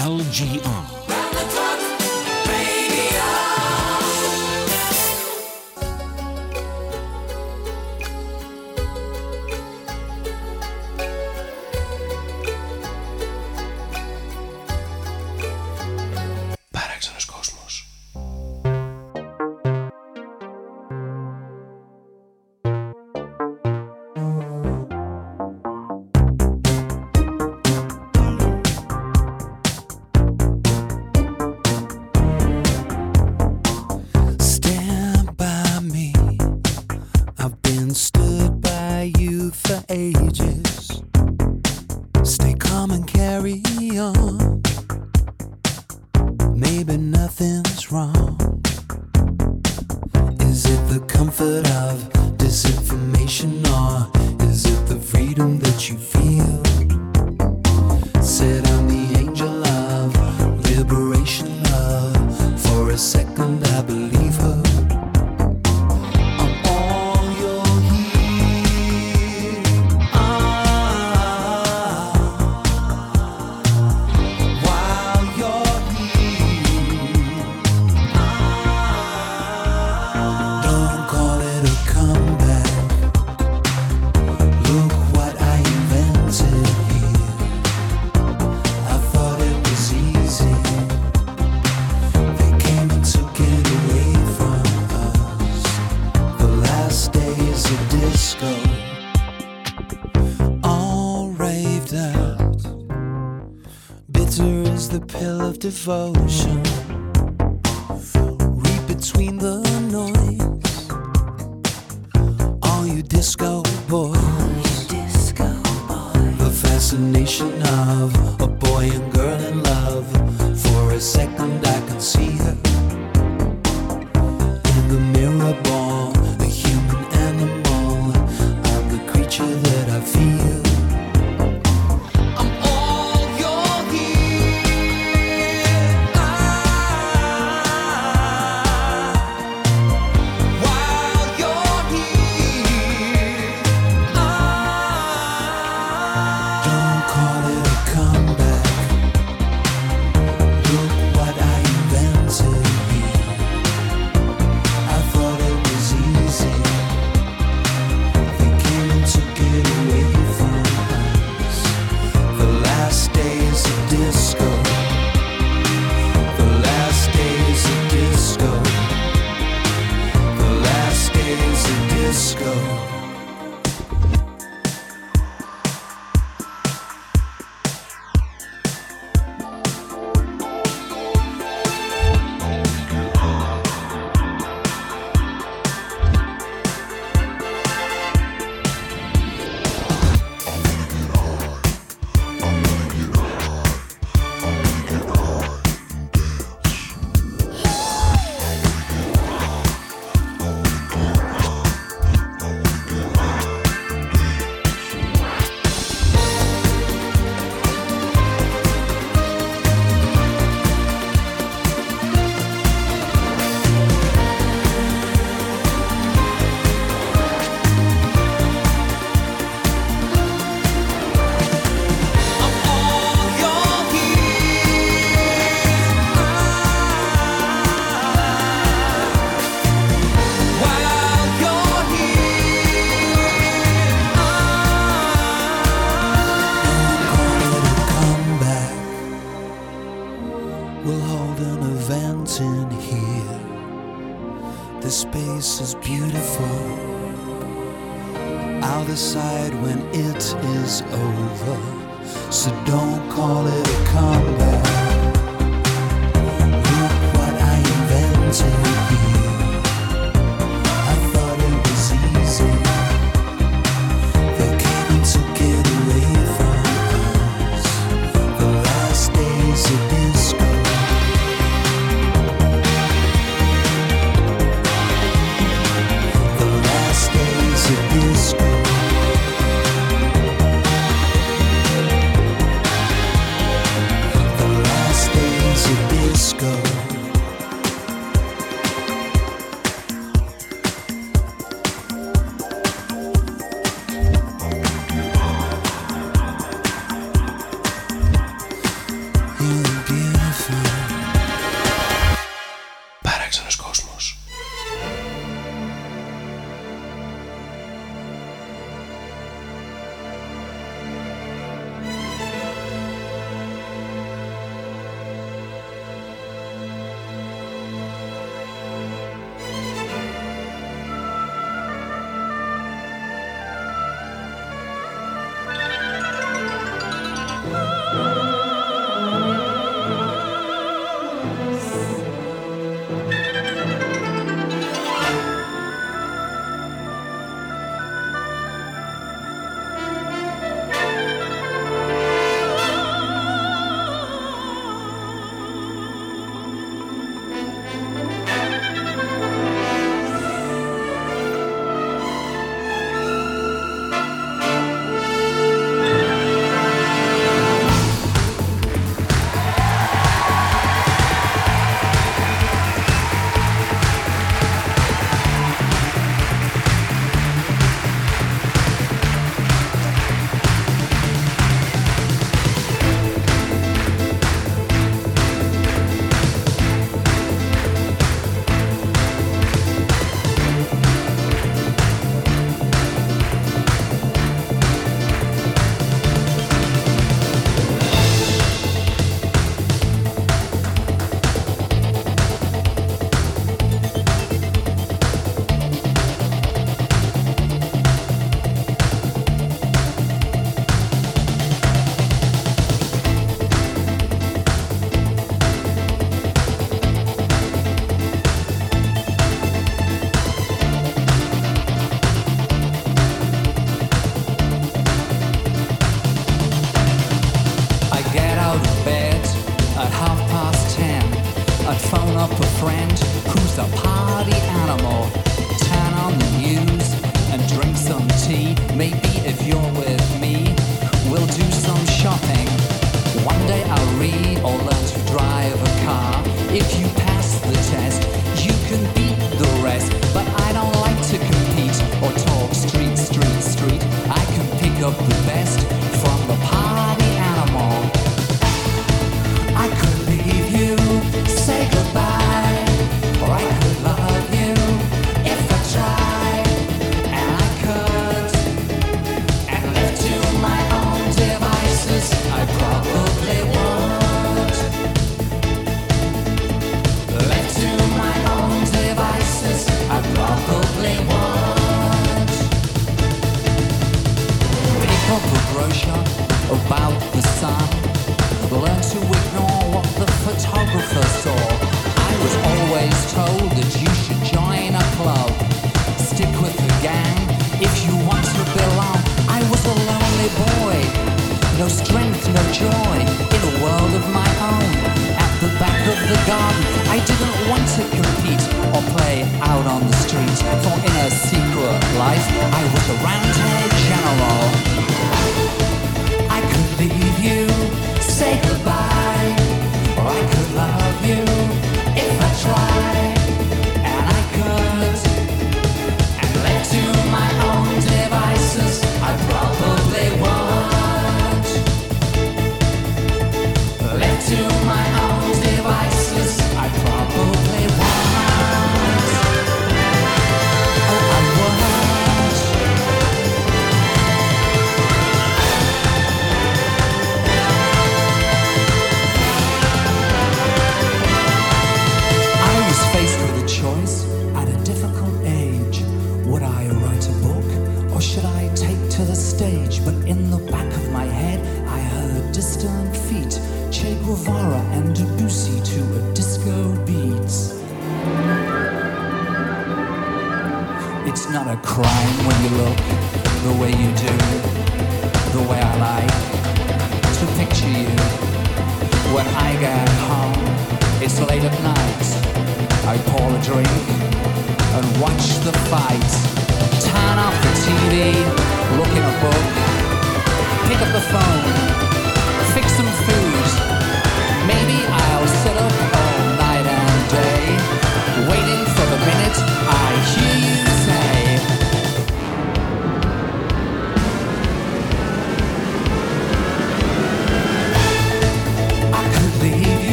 LGR. vote.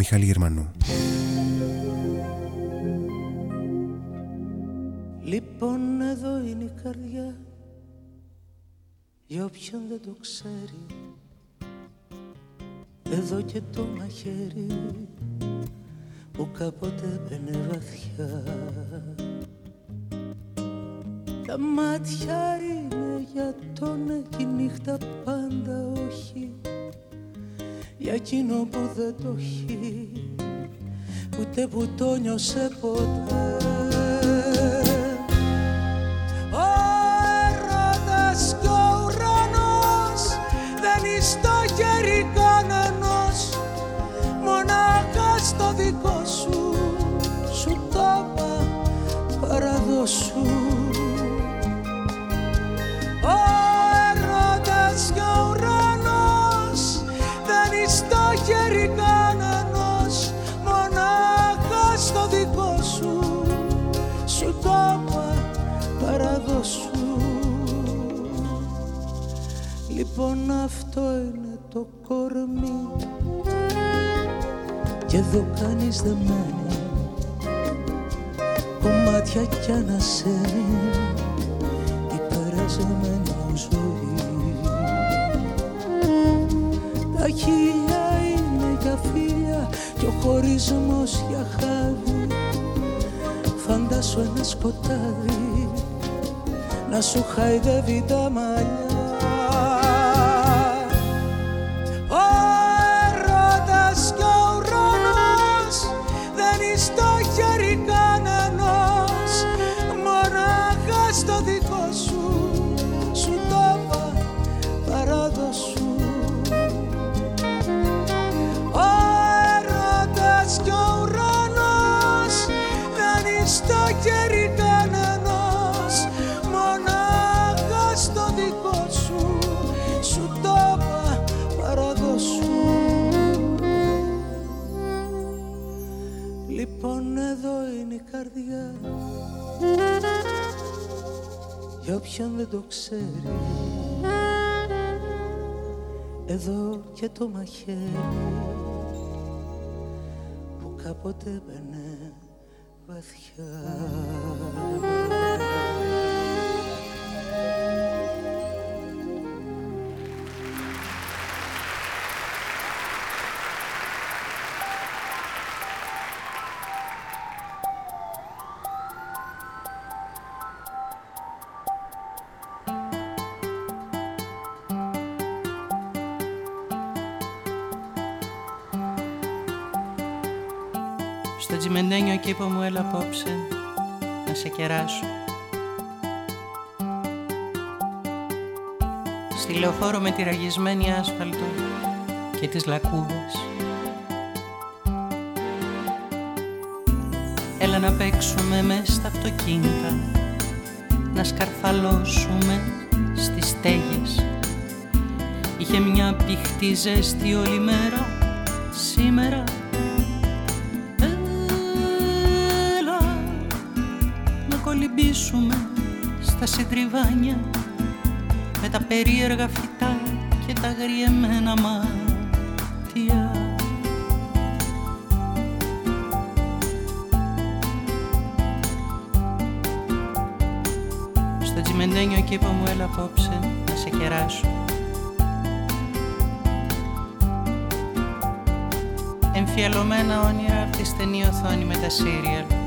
Του Μιχάλη δεν το έχει ούτε που το νιώσε ποτέ. Ο έρωτας κι ο ουρανός δεν είναι στο χέρι κανένας. Μονάχα στο δικό σου σου το παραδόσου Λοιπόν αυτό είναι το κορμί. Και εδώ κανείς δεν μένει. Κομμάτια κι ανασένει η περασμένη μου ζωή. Τα χίλια είναι για φίλια και ο χωρισμός για χάδι. Φαντάσου ένα σκοτάδι να σου χαϊδεύει τα μαλλιά για όποιον δεν το ξέρει. Εδώ και το μαχαίρι που κάποτε μπαινε βαθιά τσιμεντένιο κήπο μου έλα απόψε. Να σε κεράσω. Στη λεωφόρο με τη ραγισμένη άσφαλτο και τις λακκούδες. Έλα να παίξουμε μες στα αυτοκίνητα να σκαρφαλώσουμε στις στέγες. Είχε μια πηχτή ζέστη όλη μέρα συντριβάνια με τα περίεργα φυτά και τα γριεμένα μάτια. Στο τσιμεντένιο κήπο μου έλα απόψε να σε κεράσω Εμφιαλωμένα όνειρα από τη στενή οθόνη με τα σύριαλ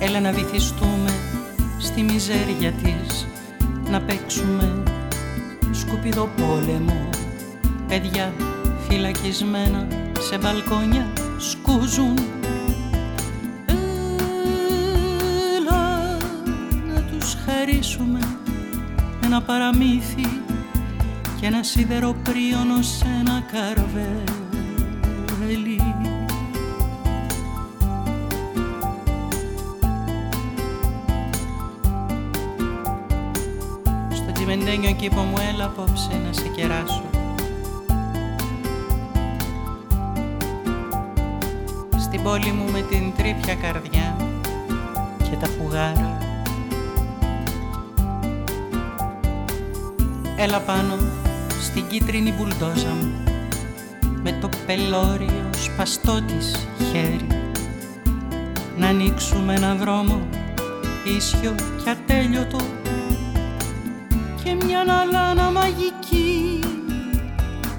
Έλα να βυθιστούμε στη μιζέρια της Να παίξουμε σκουπιδό πόλεμο. Παιδιά φυλακισμένα σε μπαλκόνια σκούζουν. Έλα να τους χαρίσουμε ένα παραμύθι και ένα σιδεροπρίονο σε ένα καρβέλι Μεντένιο κήπο μου έλα απόψε να σε κεράσω Στην πόλη μου με την τρίπια καρδιά και τα φουγάρα Έλα πάνω στην κίτρινη μπουλντόζα μου με το πελώριο σπαστό της χέρι. Να ανοίξουμε ένα δρόμο ίσιο και ατέλειωτο μια αλάνα μαγική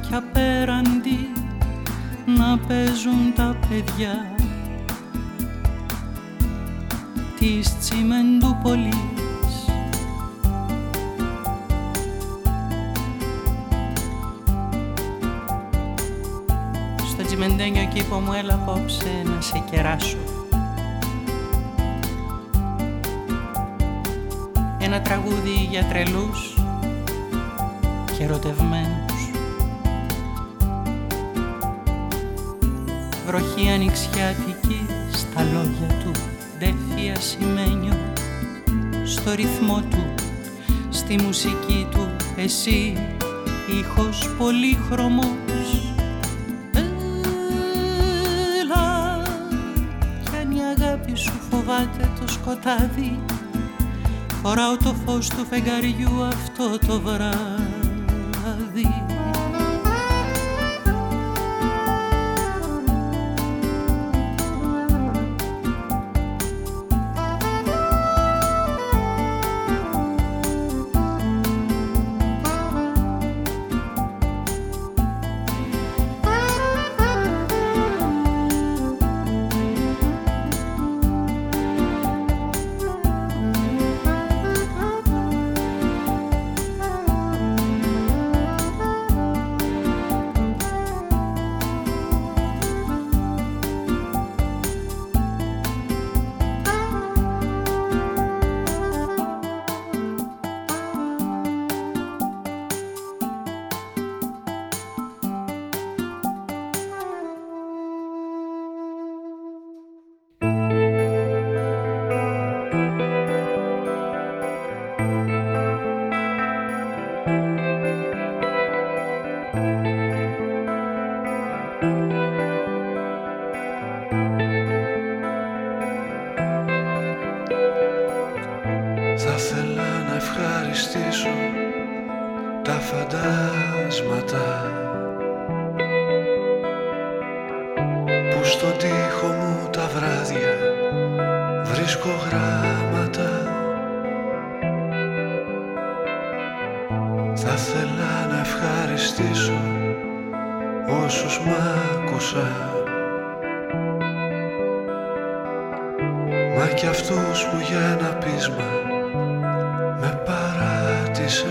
κι απέραντι να παίζουν τα παιδιά της Τσιμεντούπολης. Στο τσιμεντένιο κήπο μου έλα απόψε να σε κεράσω. Ένα τραγούδι για τρελούς και ερωτευμένους Βροχή ανοιξιάτικη στα λόγια του Ντέφια σημαίνιο στο ρυθμό του. Στη μουσική του εσύ ήχος πολύχρωμος. Έλα κι αν η αγάπη σου φοβάται το σκοτάδι Φοράω το φως του φεγγαριού αυτό το βράδυ βρίσκω γράμματα Θα θέλα να ευχαριστήσω όσους μ' άκουσαν. Μα κι αυτούς που για ένα πείσμα με παρατήσα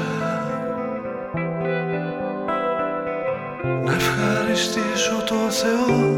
Να ευχαριστήσω το Θεό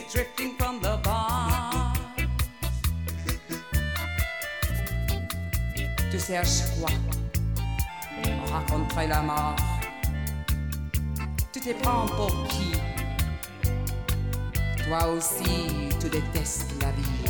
drifting from the bars. Tu quoi? On raconterait la mort. Tu te prends pour qui? Toi aussi, tu détestes la vie.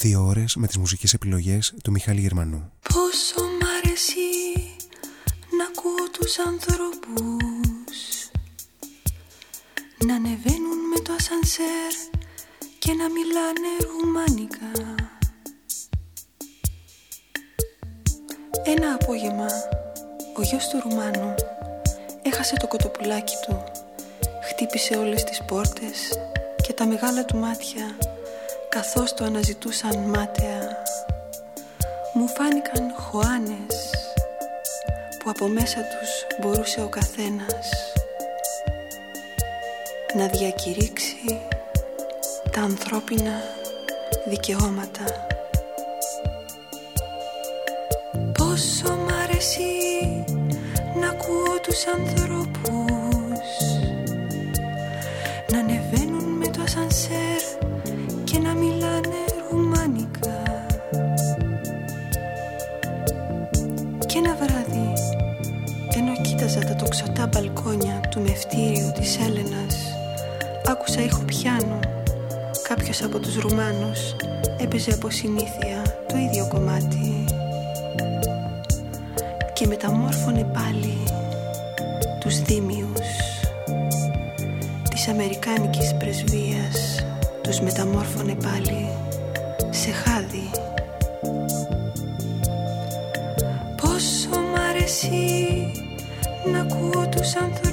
Δύο ώρες με τις μουσικές επιλογές του Μιχάλη Γερμανού. Πόσο μ' αρέσει να ακούω τους ανθρώπους να ανεβαίνουν με το ασανσέρ και να μιλάνε ρουμάνικα. Ένα απόγευμα ο γιος του Ρουμάνου έχασε το κοτοπουλάκι του, χτύπησε όλες τις πόρτες και τα μεγάλα του μάτια καθώς το αναζητούσαν μάταια μου φάνηκαν χωάνες που από μέσα τους μπορούσε ο καθένας να διακηρύξει τα ανθρώπινα δικαιώματα. Πόσο μ' αρέσει να ακούω τους ανθρώπους μπαλκόνια του μευτήριου της Έλενας, άκουσα ήχο πιάνο. Κάποιος από τους Ρουμάνους έπαιζε από συνήθεια το ίδιο κομμάτι. Και μεταμόρφωνε πάλι τους δίμιους της Αμερικάνικης πρεσβείας. Τους μεταμόρφωνε πάλι σε χάδι. Πόσο μ' αρέσει να ακούω τους ανθρώπους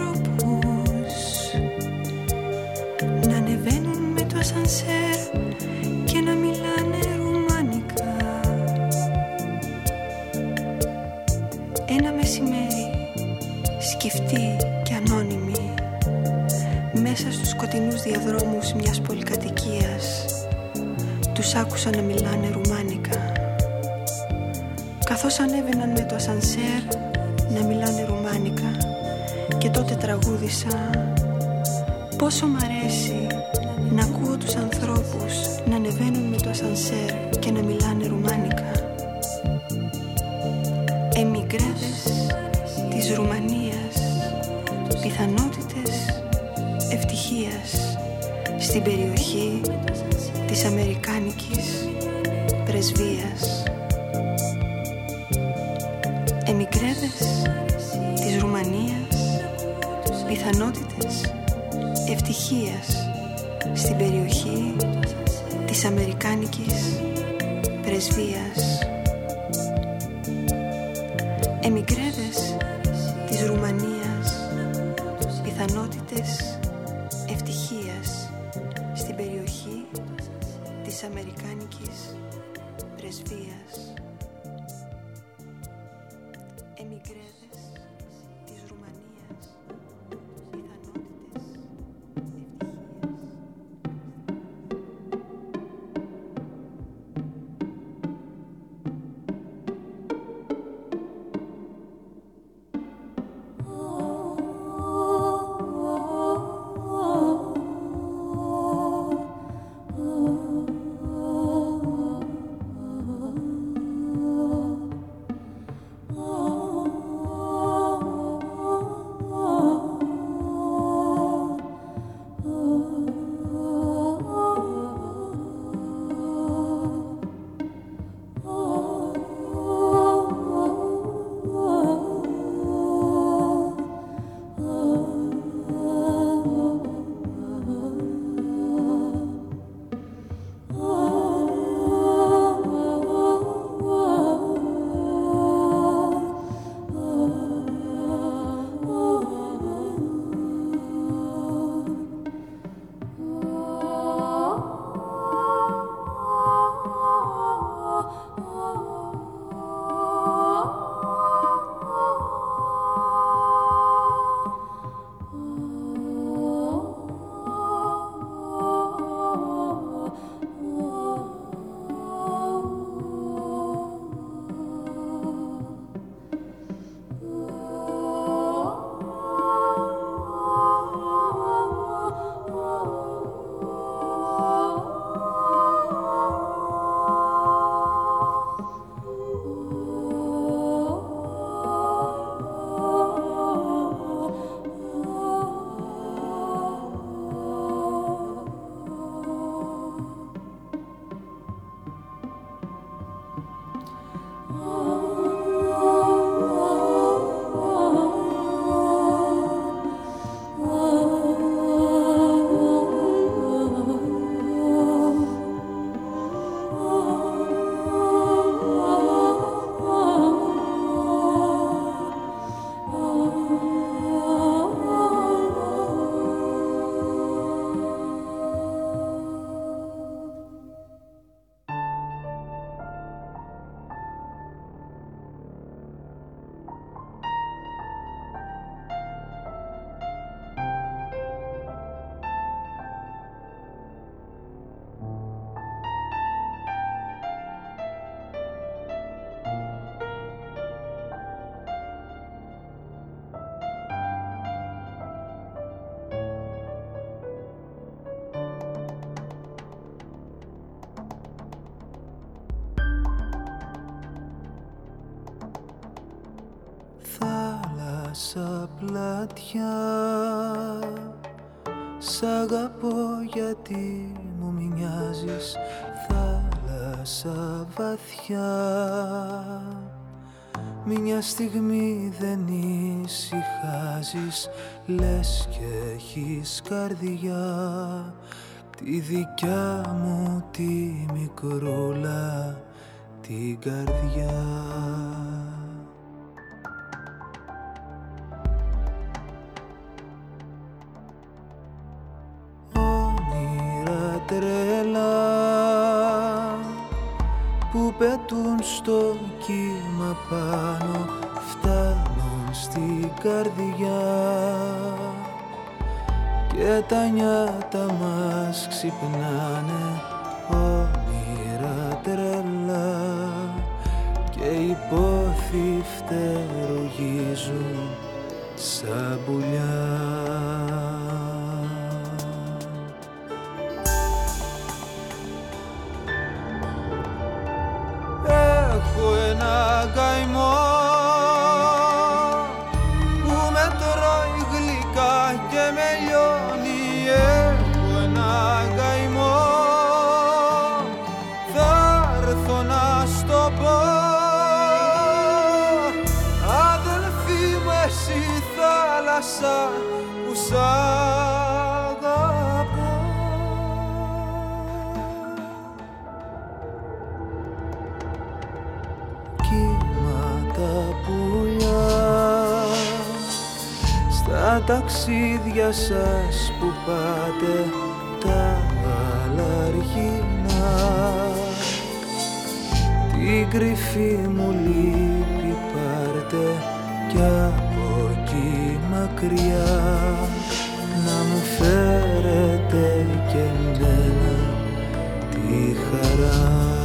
βαθιά Σ' αγαπώ γιατί μου μοιάζεις θάλασσα βαθιά. Μια στιγμή δεν ησυχάζεις Λες και έχεις καρδιά. Τη δικιά μου τη μικρούλα την καρδιά. να μου φέρετε και εμένα τη χαρά.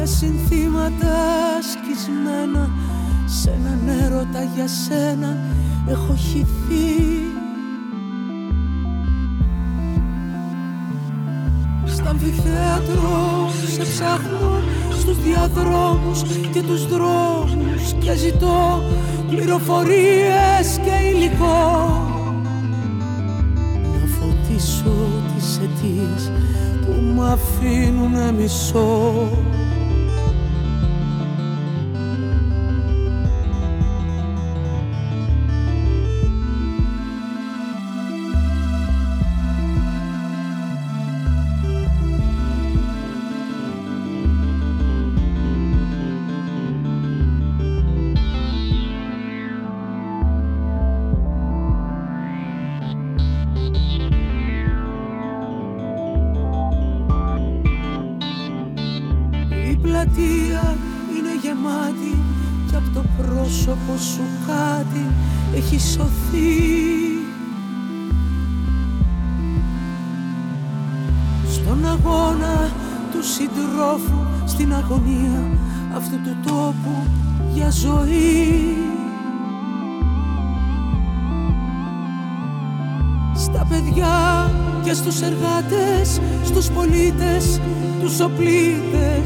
Με συνθήματα σκισμένα. Σε έναν έρωτα για σένα έχω χυθεί. Στα αμφιθέατρο σε ψάχνω στους διαδρόμους και τους δρόμους και ζητώ πληροφορίες και υλικό. Να φωτίσω τις αιτίες που μ' αφήνουν μισό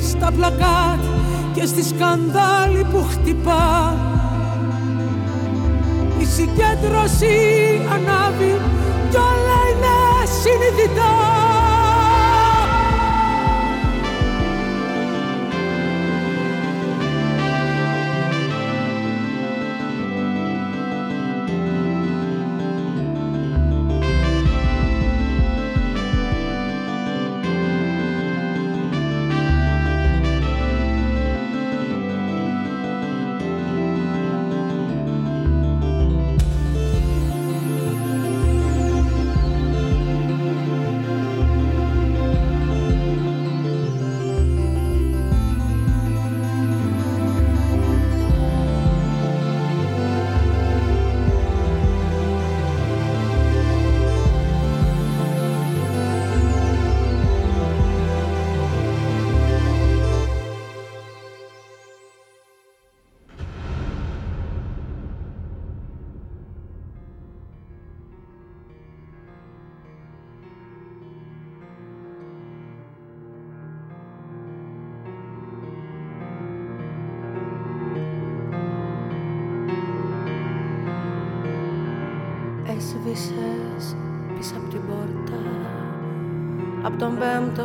στα πλακάτ και στη σκανδάλη που χτυπά. Η συγκέντρωση ανάβει κι όλα είναι συνειδητά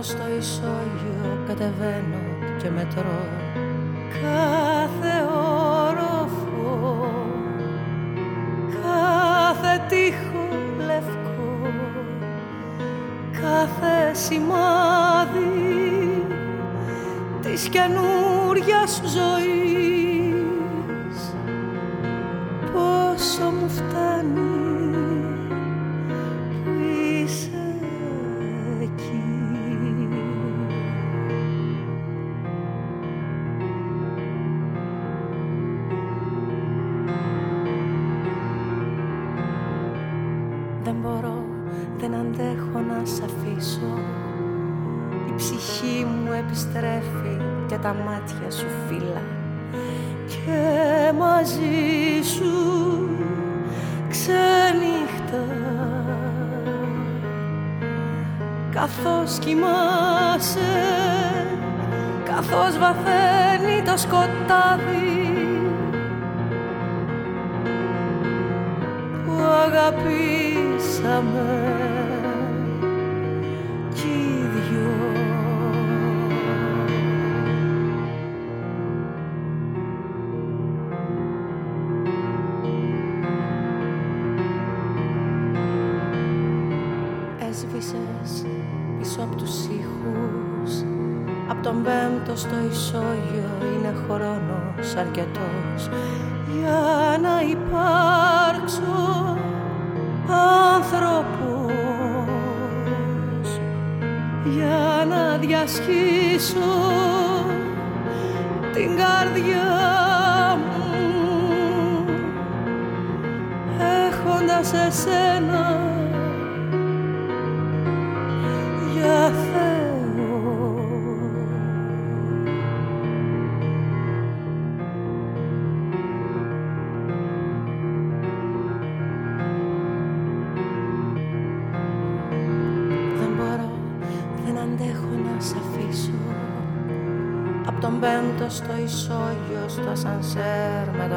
στο ισόγειο κατεβαίνω και μετρώ τα μάτια σου φύλλα και μαζί σου ξενύχτα. Καθώς κοιμάσαι καθώς βαθαίνει το σκοτάδι που αγαπήσαμε αρκετός. Για να υπάρξω άνθρωπος. Για να διασχίσω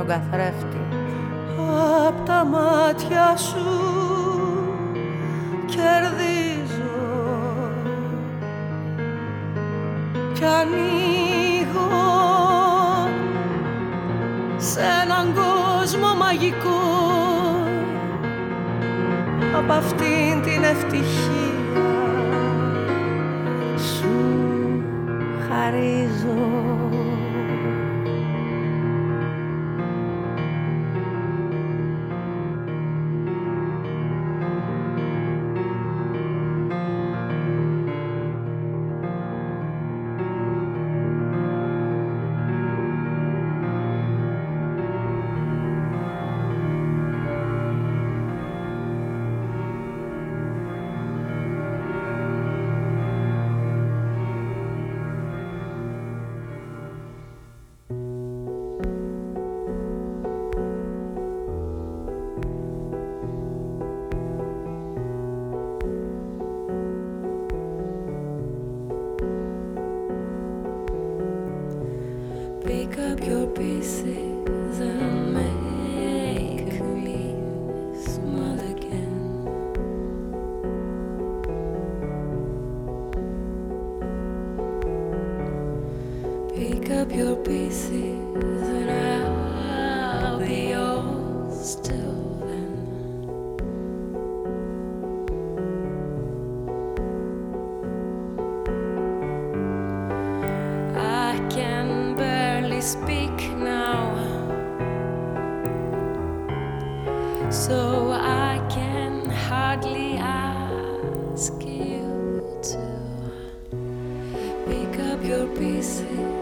τον καθρέφτη Απ' τα μάτια σου κερδίζω. Κι ανοίγω σε έναν κόσμο μαγικό. Από αυτήν την ευτυχία so I can hardly ask you to pick up your pieces.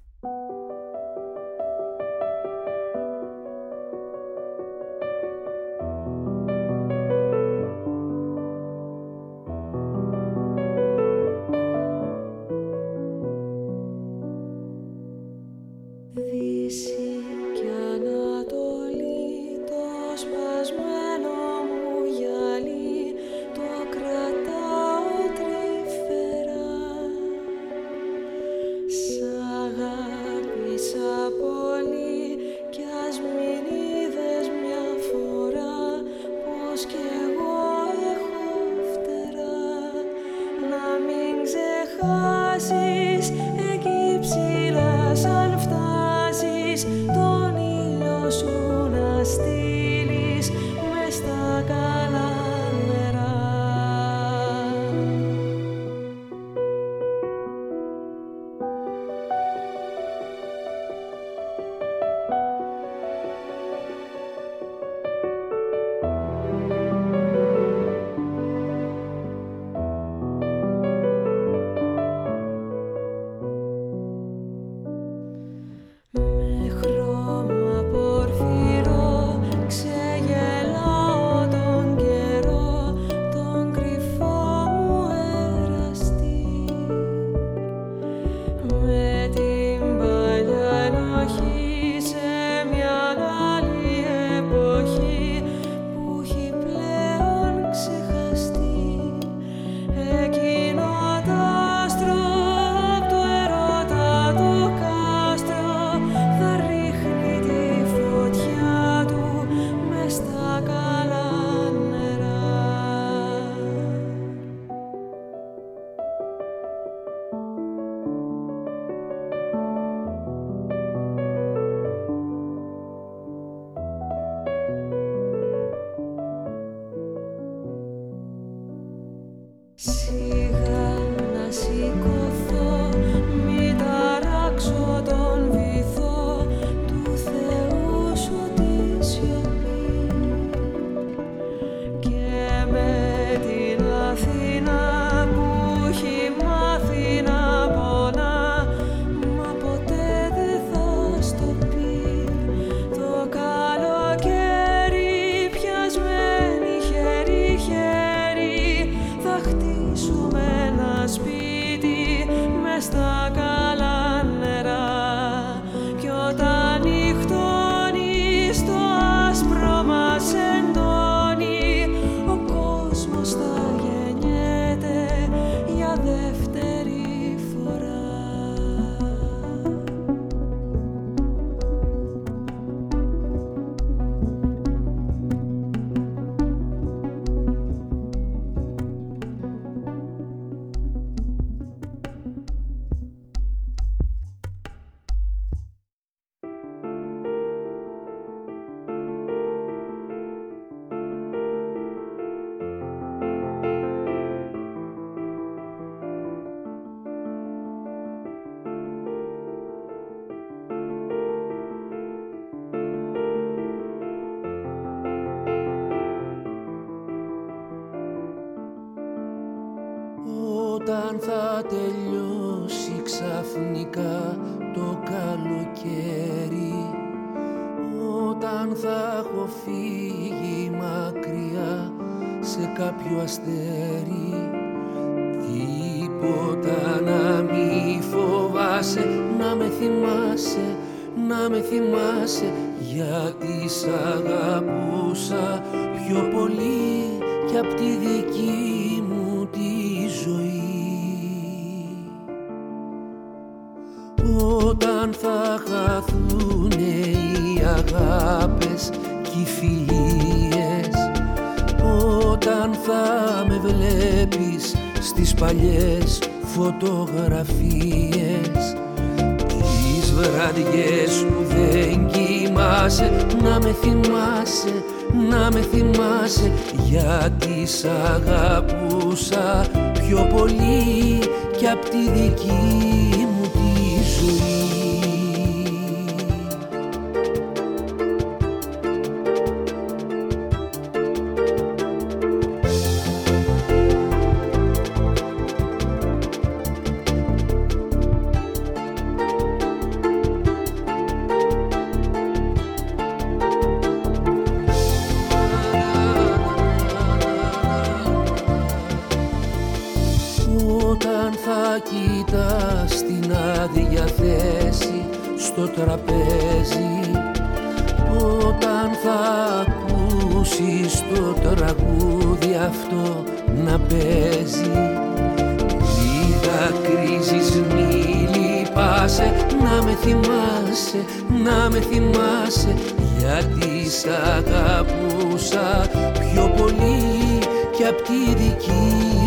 στο τραπέζι όταν θα ακούσεις το τραγούδι αυτό να παίζει. Μη δακρύζεις, μη λυπάσαι να με θυμάσαι, να με θυμάσαι γιατί σ' αγαπούσα πιο πολύ και απ' τη δική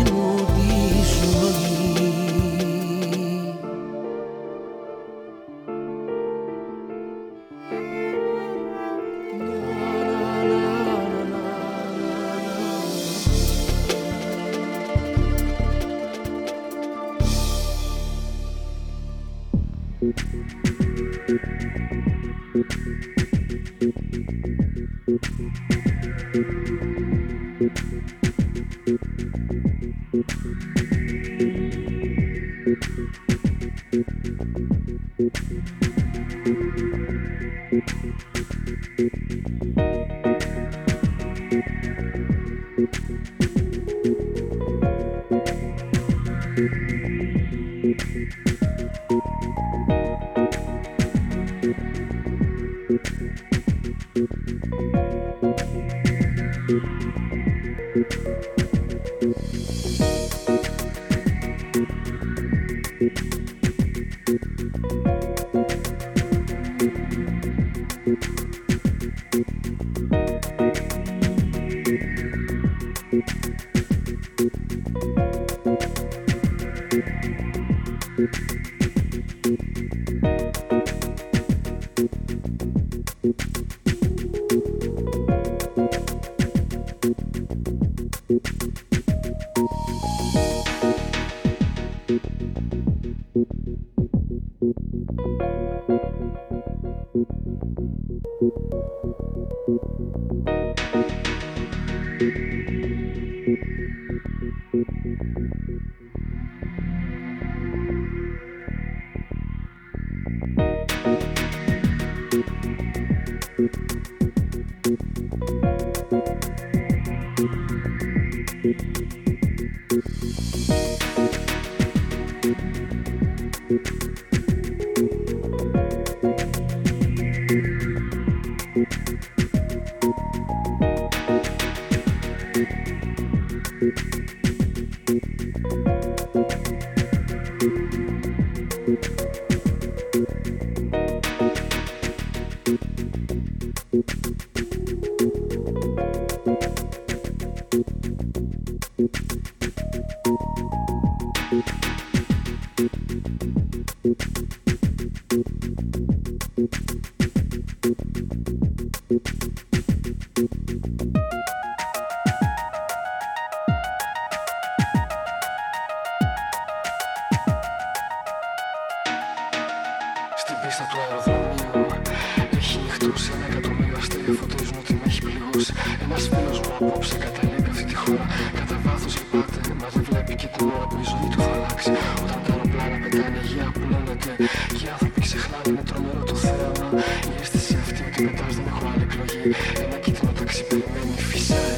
Ένα κίτρινο ταξί περιμένει, φυσάει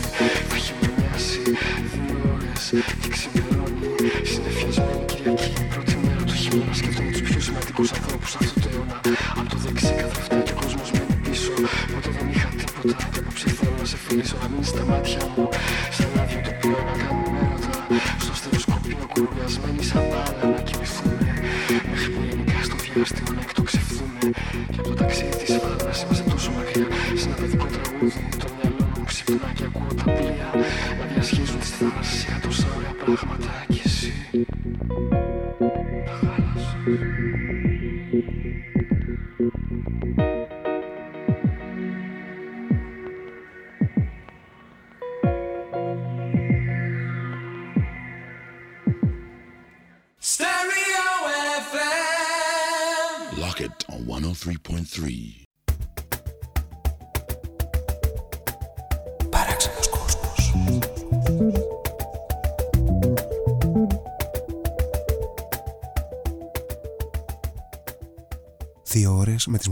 Θα χειμωνιάσει δύο ώρες και ξημερώνει Συνεφιασμένη Κυριακή, πρώτη μέρα του χειμώνα Σκέφτομαι τους πιο σημαντικούς ανθρώπους αυτού του αιώνα. Απ' το δεξί καθρεφτά και ο κόσμος μένει πίσω. Ποτέ δεν είχα τίποτα και απόψε θέλω να σε φιλήσω Να μείνεις στα μάτια μου. Σαν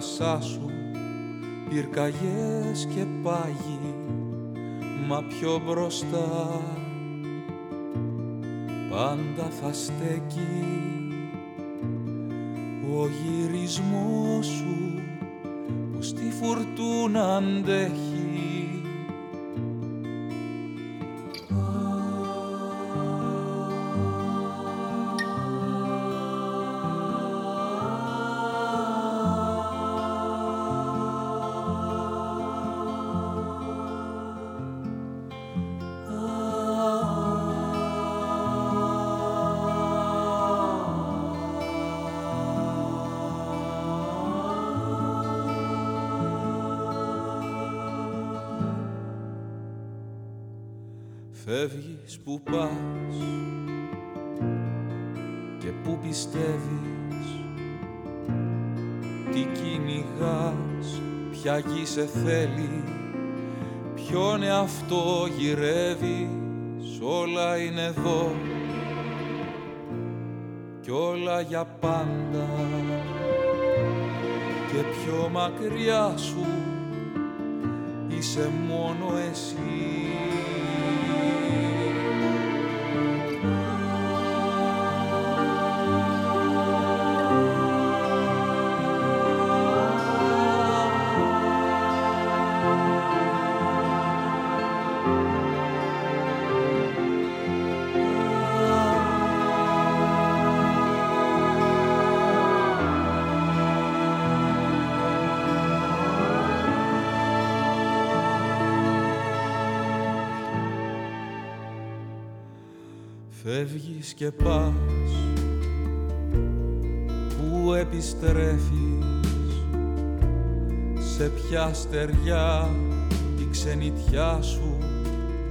Θάλασσά σου Πυρκαγιές και πάγι Μα πιο μπροστά Πάντα θα στέκει. Ο γυρισμός σου Που στη φουρτούνα αντέχει που πας και που πιστεύεις. Τι κυνηγάς, ποια γη σε θέλει Ποιον εαυτό γυρεύεις, όλα είναι εδώ Κι όλα για πάντα. Και πιο μακριά σου είσαι μόνο Φεύγεις και πας. Πού επιστρέφεις. Σε ποια στεριά Η ξενιτιά σου.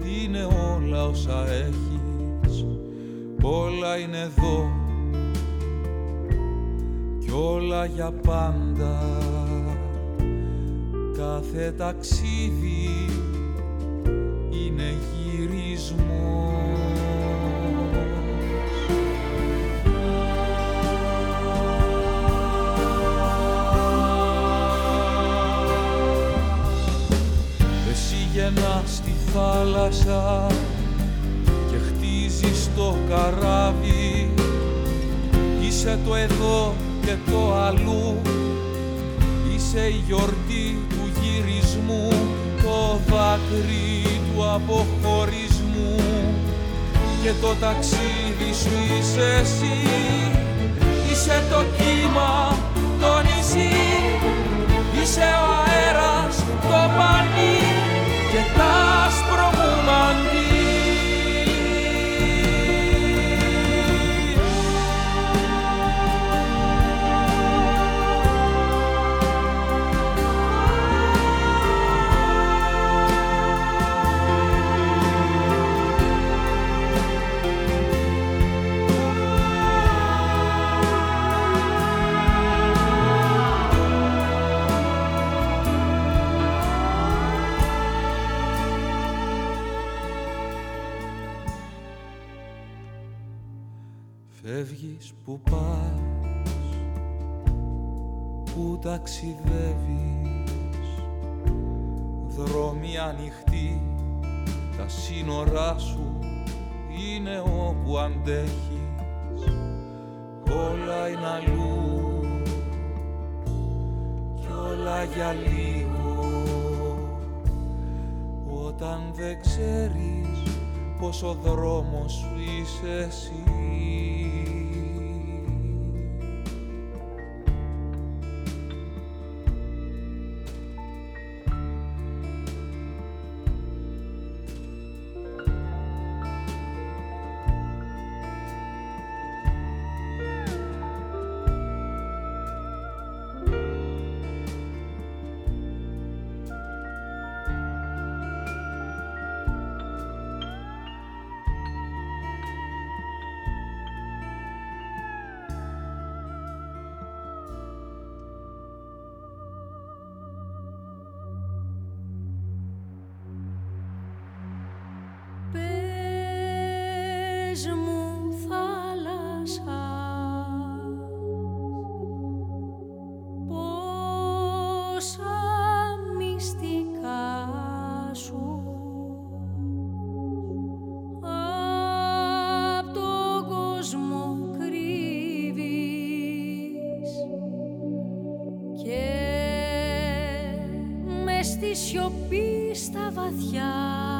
Είναι όλα όσα έχεις. Όλα είναι εδώ. Κι όλα για πάντα. Κάθε ταξίδι θάλασσα και χτίζεις το καράβι. Είσαι το εδώ και το αλλού. Είσαι η γιορτή του γυρισμού Το δάκρυ του αποχωρισμού. Και το ταξίδι σου είσαι εσύ. Είσαι το κύμα, το νησί. Είσαι ο αέρας, το πανί Και τα Bhagavan ο δρόμος σου είσαι εσύ στα βαθιά.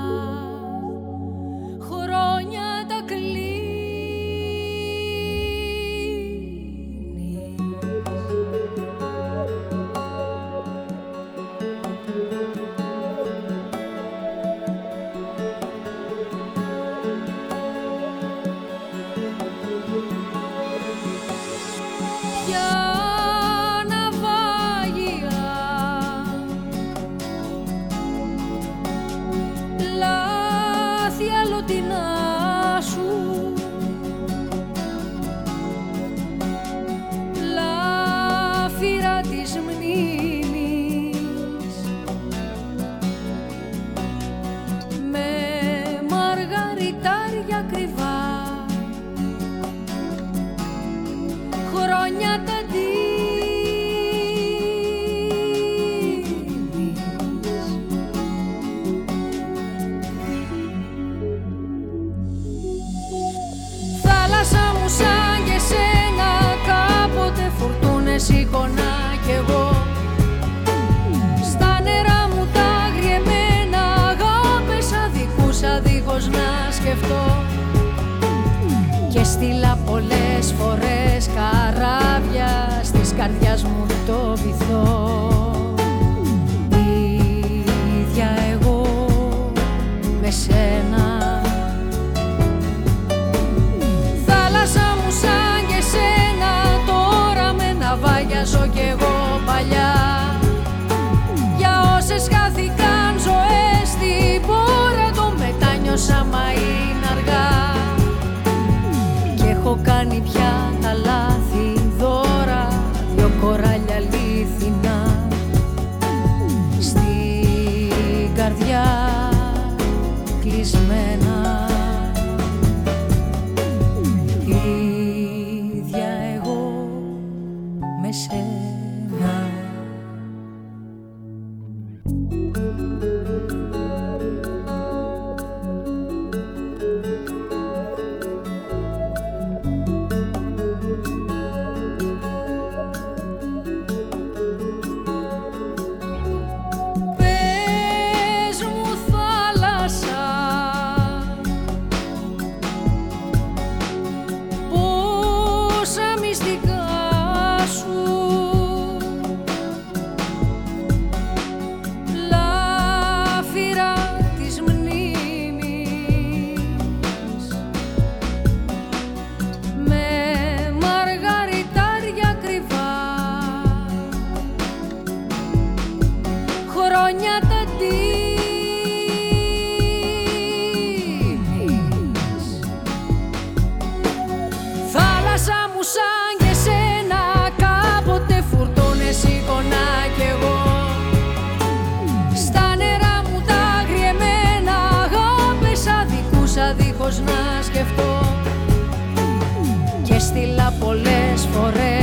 και στείλα πολλές φορές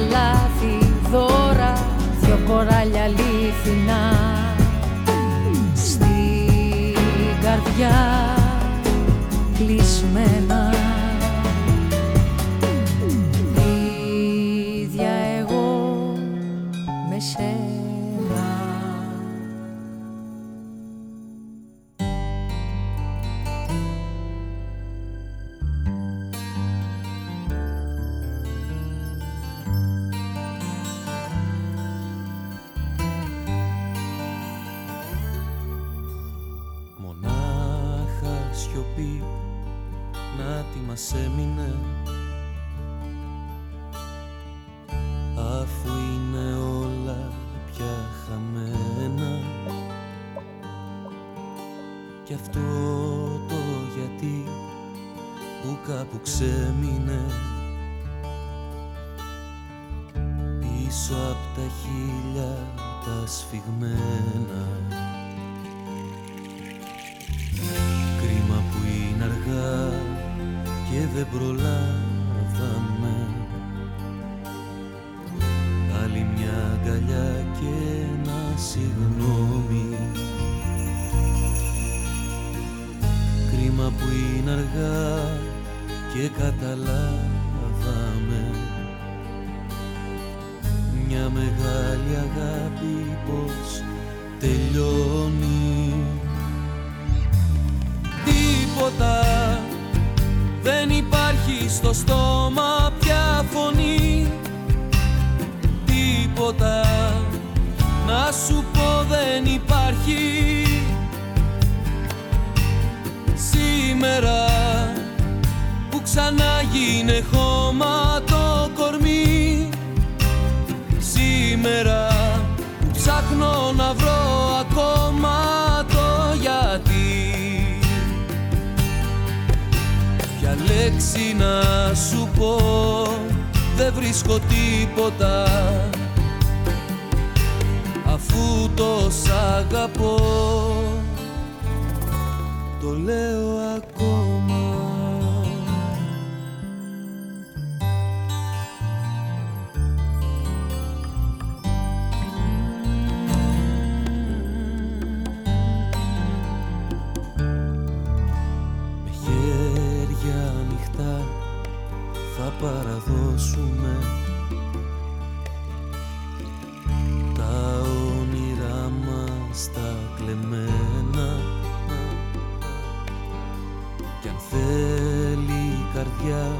λάθη δώρα δυο κοράλια αλήθινα στην καρδιά κλεισμένα σφιγμένα. Κρίμα που είναι αργά και δεν προλάβαμε. Άλλη μια αγκαλιά και ένα συγγνώμη. Κρίμα που είναι αργά και καταλάβαμε Μια μεγάλη αγάπη πως τελειώνει. Τίποτα Δεν υπάρχει στο στόμα πια φωνή. Τίποτα να σου πω δεν υπάρχει. Σήμερα που ξανά γίνε χώμα Σήμερα που ψάχνω να βρω ακόμα το γιατί. Ποια λέξη να σου πω δεν βρίσκω τίποτα. Αφού το σ' αγαπώ το λέω ακόμα η καρδιά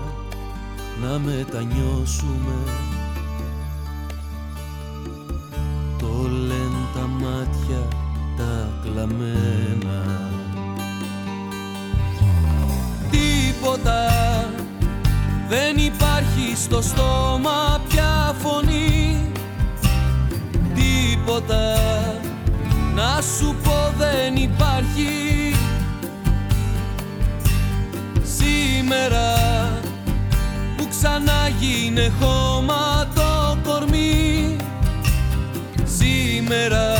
να μετανιώσουμε. Το λένε τα μάτια τα κλαμμένα. Τίποτα δεν υπάρχει στο στόμα πια φωνή. Τίποτα να σου πω δεν υπάρχει. Σήμερα που ξανά γίνε χώμα το κορμί. Σήμερα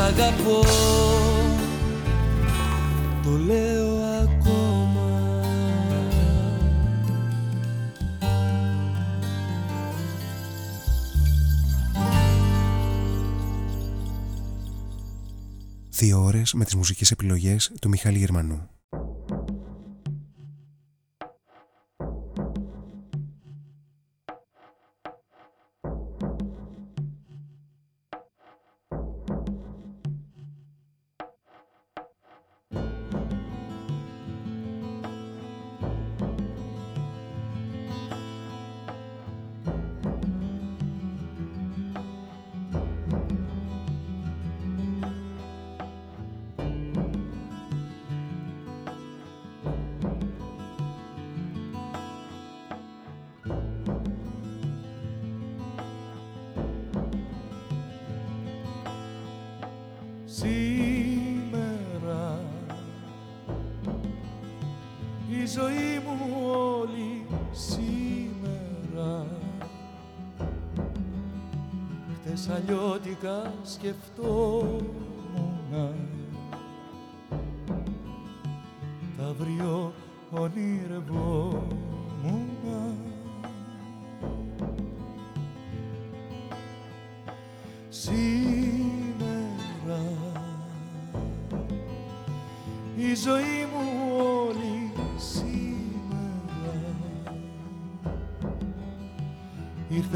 αγαπώ το λέω ακόμα Δύο ώρες με τις μουσικές επιλογές του Μιχάλη Γερμανού.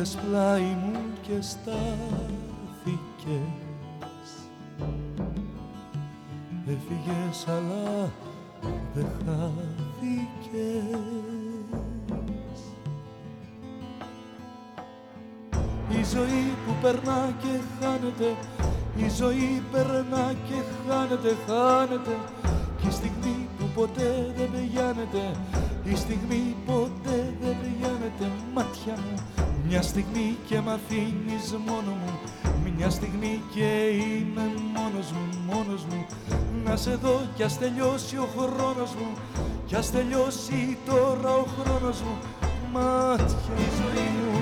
Ήρθες πλάι μου και στάθηκες. Έφυγες αλλά δεν χάθηκες. Η ζωή που περνά και χάνεται Η ζωή περνά και χάνεται, χάνεται. Κι η στιγμή που ποτέ δεν πηγαίνεται Η στιγμή ποτέ στιγμή και μ' αφήνεις μόνο μου. Μια στιγμή και είμαι μόνος μου, μόνος μου. Να σε δω κι ας τελειώσει ο χρόνος μου. Κι ας τελειώσει τώρα ο χρόνος μου. Μάτια η ζωή μου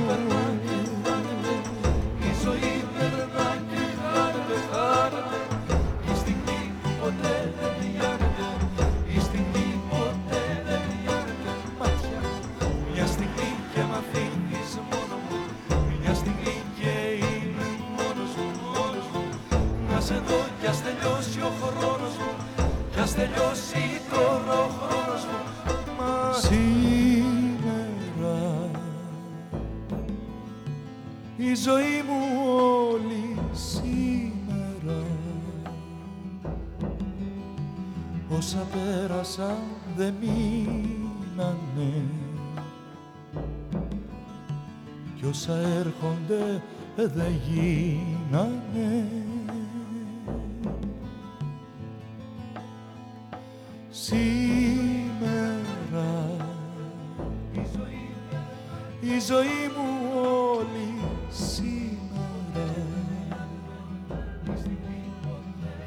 πέρασαν δεν μείνανε. Κι όσα έρχονται δεν γίνανε. Σήμερα η ζωή μου όλη σήμερα.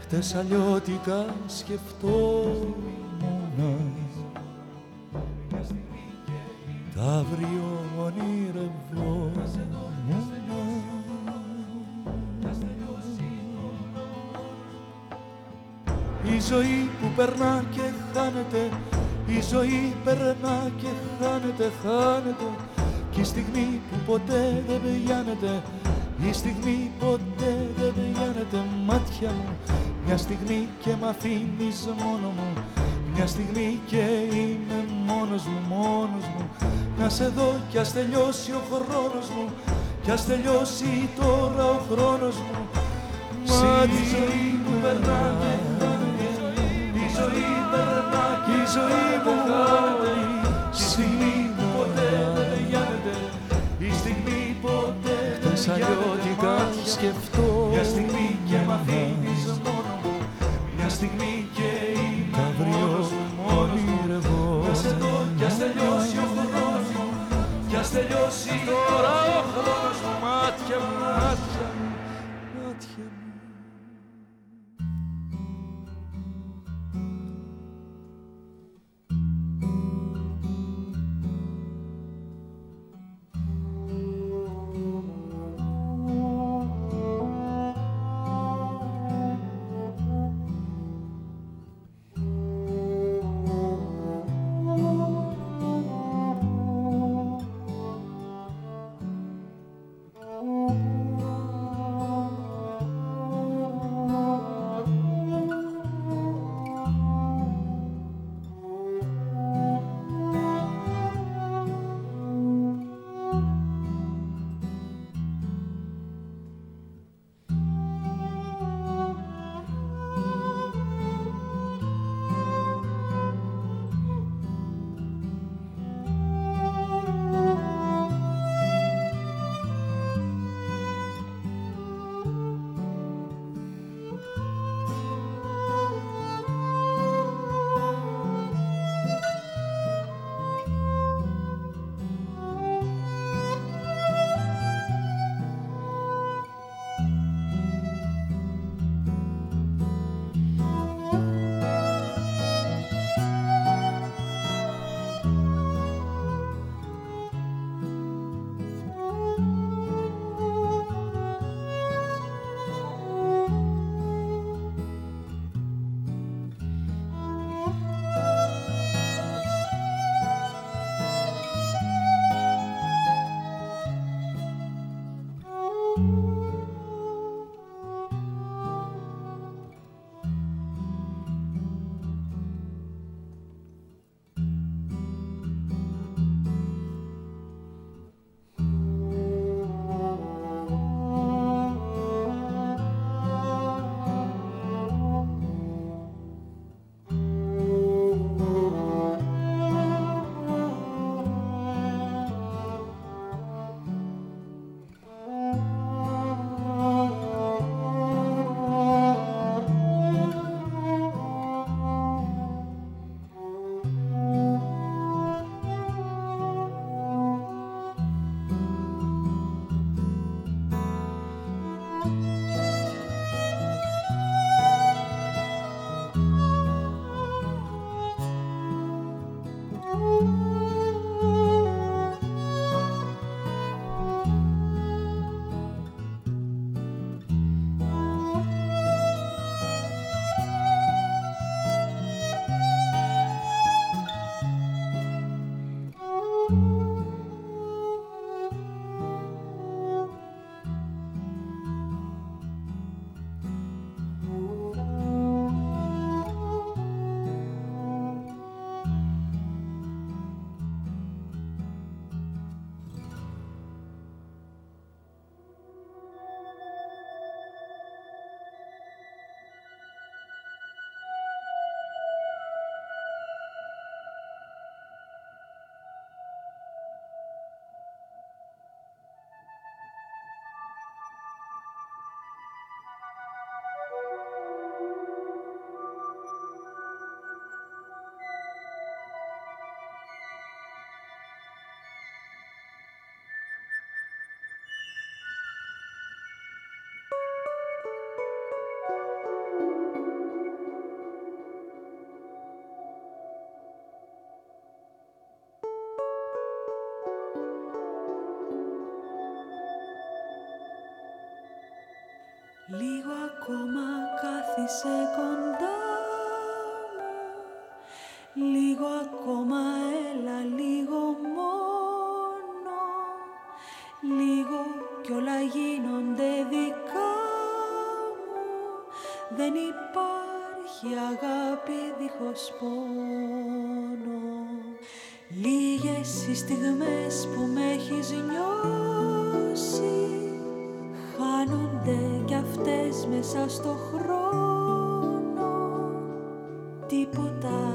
Χτες αλλιώτικα σκεφτόμουν τα αύριο ονειρευόμουν Η ζωή που περνά και χάνεται Η ζωή περνά και χάνεται, χάνεται. Κι η στιγμή που ποτέ δεν πηγαίνεται Η στιγμή ποτέ δεν πηγαίνεται Μάτια μου μια στιγμή και μ' αφήνεις μόνο μου Μια στιγμή και είμαι μόνος μου, μόνος μου. Να σε δω κι ας τελειώσει ο χρόνος μου. Κι ας τελειώσει τώρα ο χρόνος μου. Μα τη ζωή που περνά και χάνεται Η ζωή περνά και η ζωή μου χάνεται. Η στιγμή που ποτέ δεν πηγαίνεται Η στιγμή ποτέ δεν πηγαίνεται σκεφτώ Μια στιγμή και μ' αφήνεις μόνο μου. Μια στιγμή και είμαι μόνος μου, μόνος μου Να σε δω κι ας τελειώσει ο χρόνος μου Κι ας τελειώσει τώρα ο χρόνος μου Μάτια μου, μάτια μου, μάτια Λίγο ακόμα κάθισε κοντά μου. Λίγο ακόμα έλα λίγο μόνο. Λίγο κι όλα γίνονται δικά μου. Δεν υπάρχει αγάπη δίχως πόνο. Λίγες οι στιγμές που με έχεις νιώσει Χάνονται μέσα στο χρόνο. Τίποτα.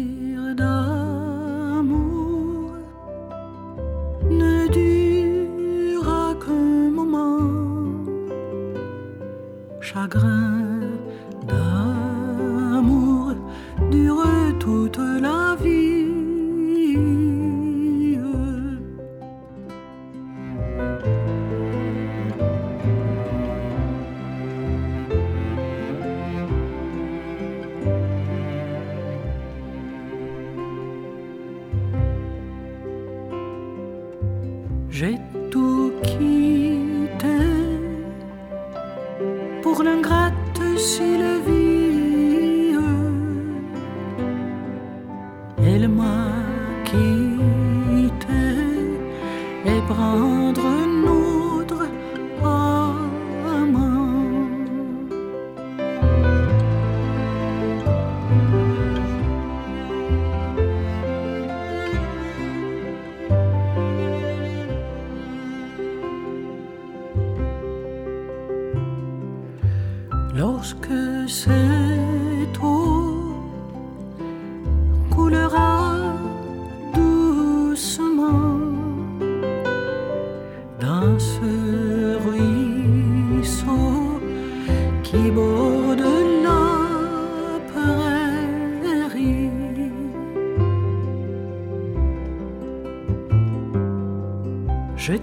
Στη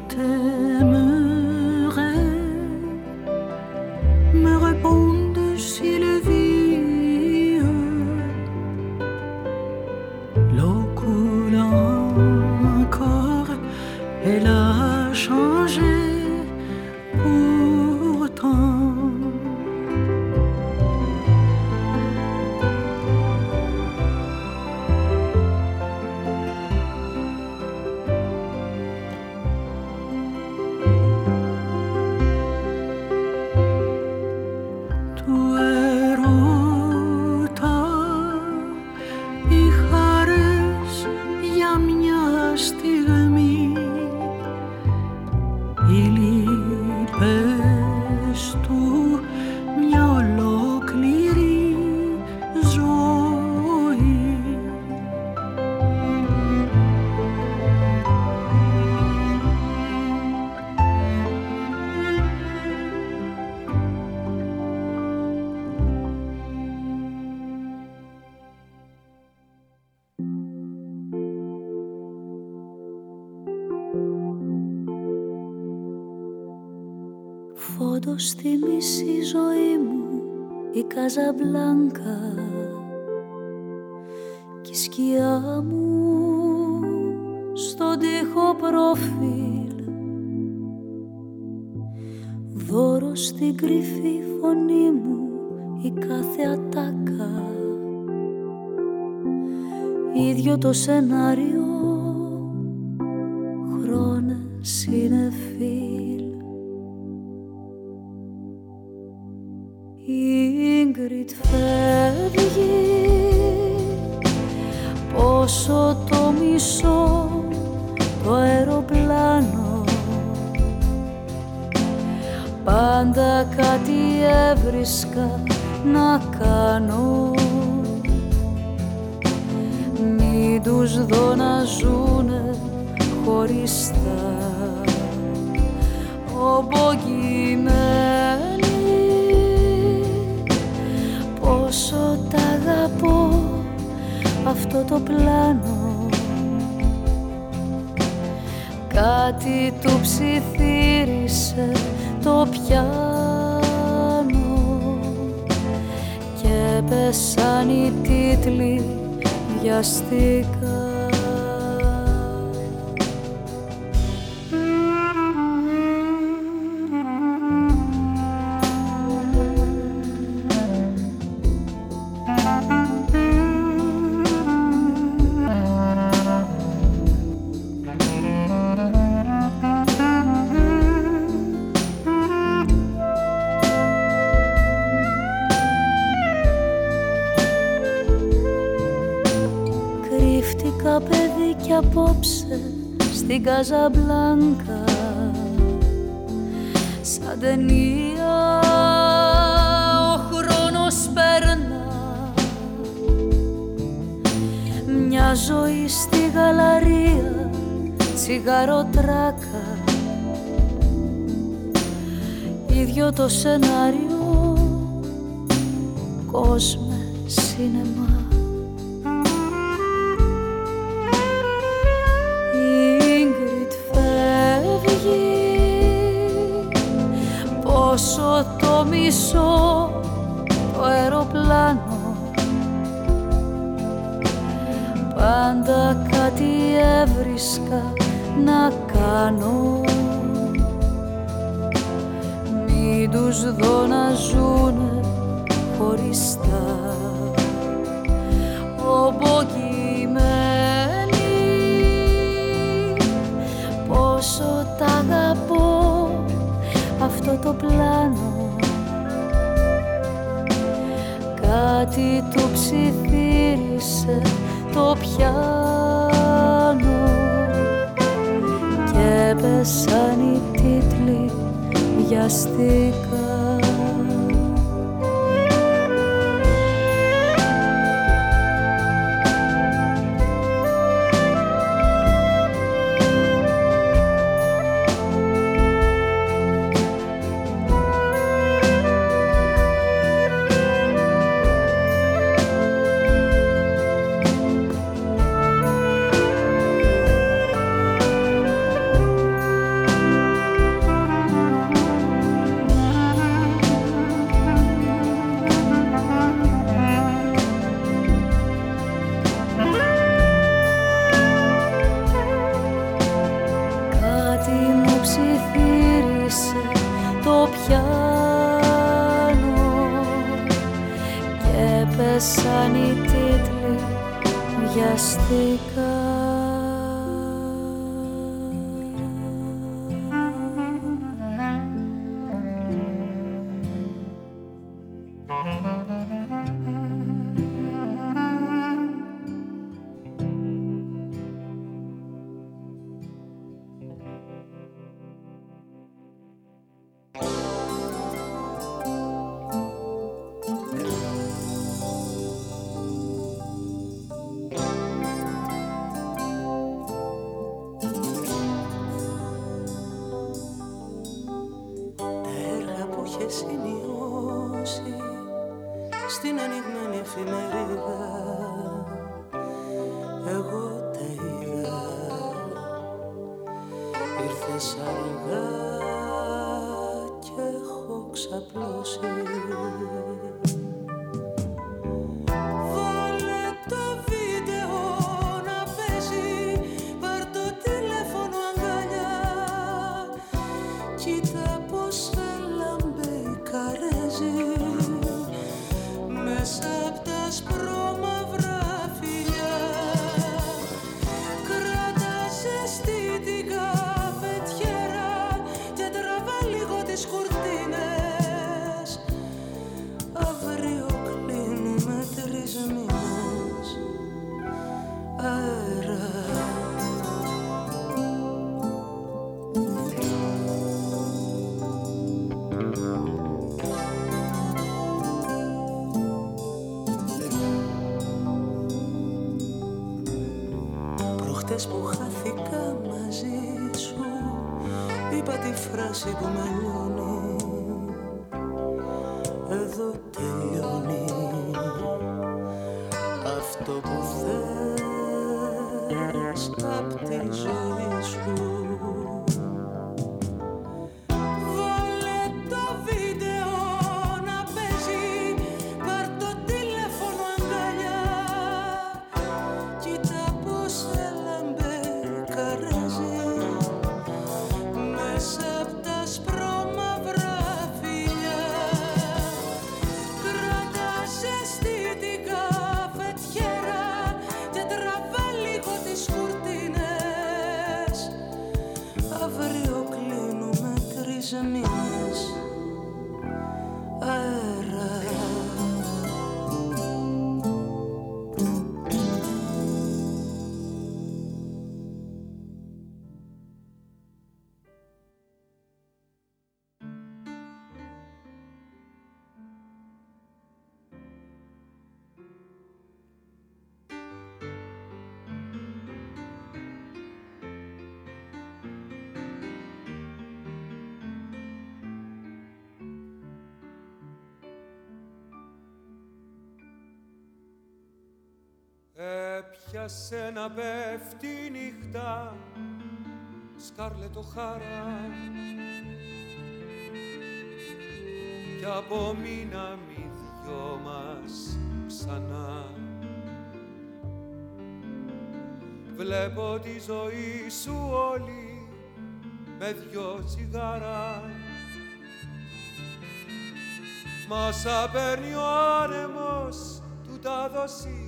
Καζαμπλάνκα και η σκιά μου στον τοίχο προφίλ. Δώρο στην κρυφή φωνή μου η κάθε ατάκα. Ίδιο το σενάριο Ίγκριτ φεύγει. Πόσο το μισό το αεροπλάνο. Πάντα κάτι έβρισκα να κάνω. Μην τους δω να ζουνε χωριστά. Ομπογημένοι πόσο τ' αγαπώ. Αυτό το πλάνο. Κάτι του ψιθύρισε το πιάνο. Και πέσαν οι τίτλοι βιαστικά βιαστικά. Έπιασε να πέφτει η νύχτα σκάρλετο χάρα. Κι απομείναμε δυο μας ξανά. Βλέπω τη ζωή σου όλη με δυο τσιγάρα. Μας απέρνει ο άνεμος του τα δώσει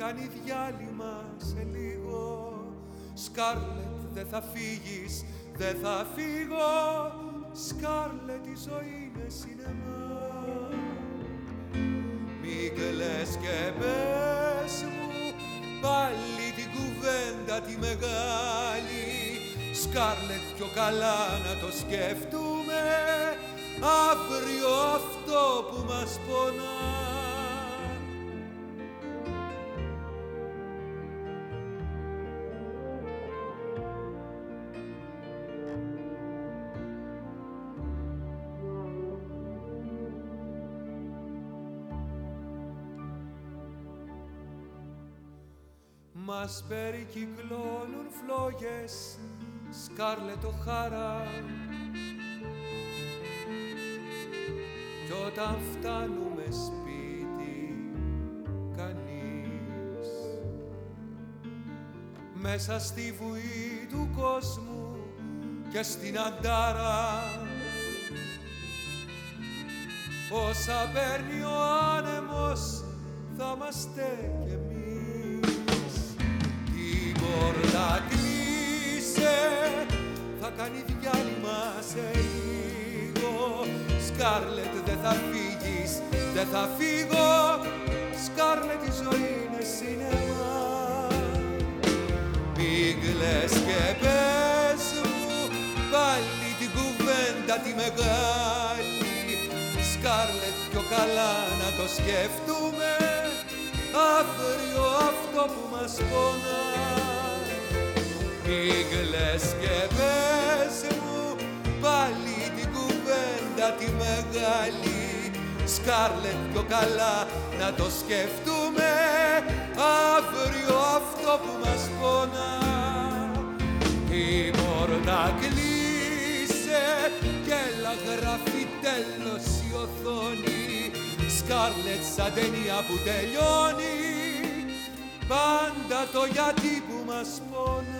κάνει διάλειμμα σε λίγο. Σκάρλετ δεν θα φύγεις, δεν θα φύγω. Σκάρλετ η ζωή είναι σινεμά. Μη κλαις και πες μου πάλι την κουβέντα τη μεγάλη. Σκάρλετ πιο καλά να το σκεφτούμε αύριο αυτό που μας πονά Μας περικυκλώνουν φλόγες σκάρλετο χάρα όταν φτάνουμε σπίτι κανείς. Μέσα στη βουή του κόσμου και στην αντάρα. Όσα παίρνει ο άνεμος θα είμαστε κι εμείς. Πόρτα κλείσε Θα κάνει διάλειμμα σε λίγο Σκάρλετ δεν θα φύγεις, δεν θα φύγω. Σκάρλετ η ζωή είναι σινεμά. Πήγλες και πες μου πάλι την κουβέντα τη μεγάλη. Σκάρλετ πιο καλά να το σκεφτούμε αύριο αυτό που μας πονά Πήγλες και πες μου πάλι την κουβέντα τη μεγάλη Σκάρλετ πιο καλά να το σκεφτούμε αύριο αυτό που μας πονά Η πόρτα κλείσε και έλα γράφει τέλος η οθόνη. Σκάρλετ σαν ταινία που τελειώνει πάντα το γιατί που μας πονά